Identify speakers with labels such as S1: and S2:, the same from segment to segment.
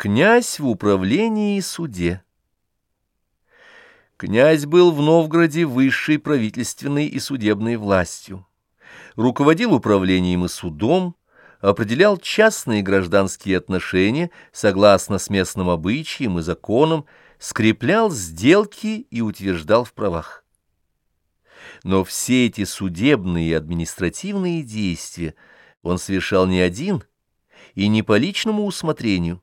S1: Князь в управлении и суде. Князь был в Новгороде высшей правительственной и судебной властью. Руководил управлением и судом, определял частные гражданские отношения согласно с местным обычаям и законам, скреплял сделки и утверждал в правах. Но все эти судебные и административные действия он совершал не один и не по личному усмотрению,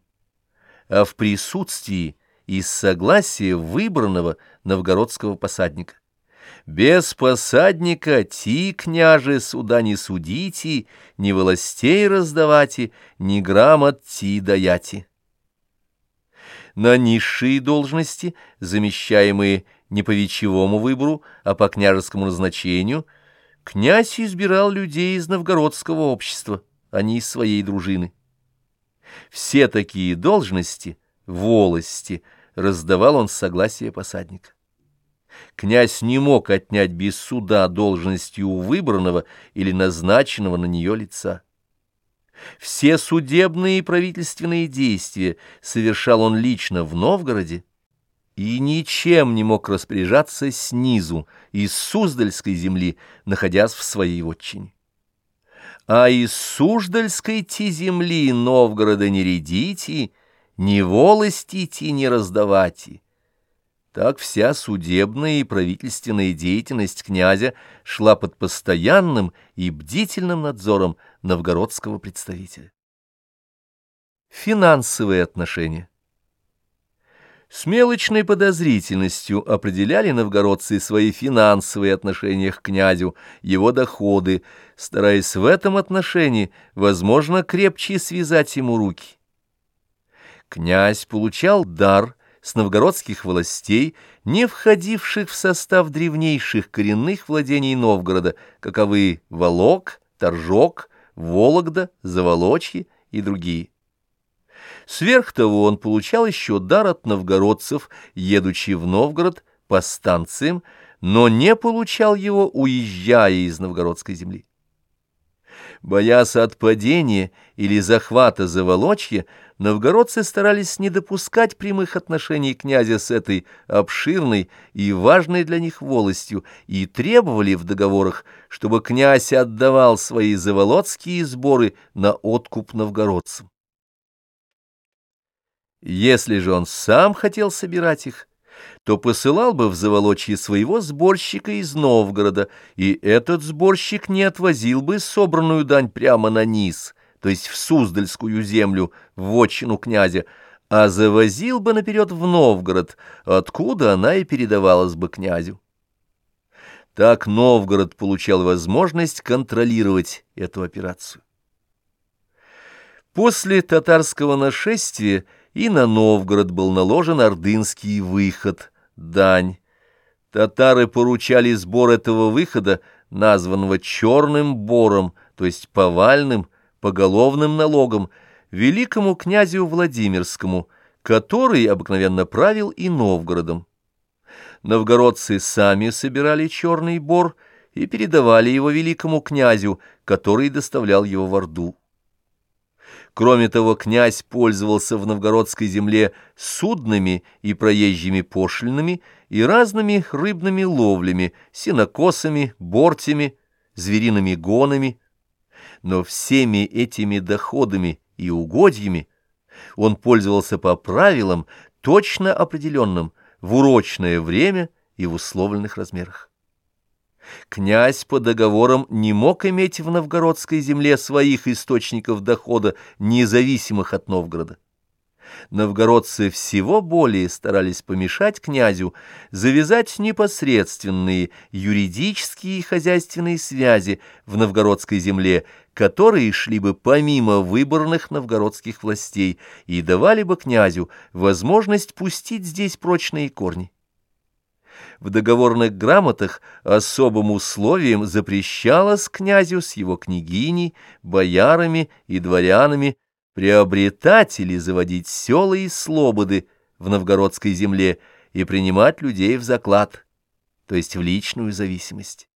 S1: а в присутствии и согласия выбранного новгородского посадника. Без посадника ти, княже, суда не судите, ни властей раздавати, ни грамот ти даяти. На низшие должности, замещаемые не по вечевому выбору, а по княжескому назначению, князь избирал людей из новгородского общества, а не из своей дружины. Все такие должности, волости, раздавал он с согласия посадника. Князь не мог отнять без суда должности у выбранного или назначенного на нее лица. Все судебные и правительственные действия совершал он лично в Новгороде и ничем не мог распоряжаться снизу, из Суздальской земли, находясь в своей отчине а из Суздальской-ти земли Новгорода не редите, ни волостите, не раздавати. Так вся судебная и правительственная деятельность князя шла под постоянным и бдительным надзором новгородского представителя. Финансовые отношения с мелочной подозрительностью определяли новгородцы свои финансовые отношения к князю, его доходы, стараясь в этом отношении, возможно, крепче связать ему руки. Князь получал дар с новгородских властей, не входивших в состав древнейших коренных владений Новгорода, каковы Волок, Торжок, Вологда, Заволочье и другие. Сверх того он получал еще дар от новгородцев, едучи в Новгород по станциям, но не получал его, уезжая из новгородской земли. Боясь отпадения или захвата Заволочья, новгородцы старались не допускать прямых отношений князя с этой обширной и важной для них волостью и требовали в договорах, чтобы князь отдавал свои заволоцкие сборы на откуп новгородцам. Если же он сам хотел собирать их, то посылал бы в Заволочье своего сборщика из Новгорода, и этот сборщик не отвозил бы собранную дань прямо на низ, то есть в Суздальскую землю, в отчину князя, а завозил бы наперед в Новгород, откуда она и передавалась бы князю. Так Новгород получал возможность контролировать эту операцию. После татарского нашествия и на Новгород был наложен ордынский выход, дань. Татары поручали сбор этого выхода, названного черным бором, то есть повальным, поголовным налогом, великому князю Владимирскому, который обыкновенно правил и Новгородом. Новгородцы сами собирали черный бор и передавали его великому князю, который доставлял его в Орду. Кроме того, князь пользовался в новгородской земле судными и проезжими пошлинами и разными рыбными ловлями, сенокосами, бортями, звериными гонами. Но всеми этими доходами и угодьями он пользовался по правилам, точно определенным, в урочное время и в условленных размерах. Князь по договорам не мог иметь в новгородской земле своих источников дохода, независимых от Новгорода. Новгородцы всего более старались помешать князю завязать непосредственные юридические и хозяйственные связи в новгородской земле, которые шли бы помимо выборных новгородских властей и давали бы князю возможность пустить здесь прочные корни в договорных грамотах особым условием запрещалось князю с его княгиней, боярами и дворянами приобретать или заводить села и слободы в новгородской земле и принимать людей в заклад, то есть в личную зависимость.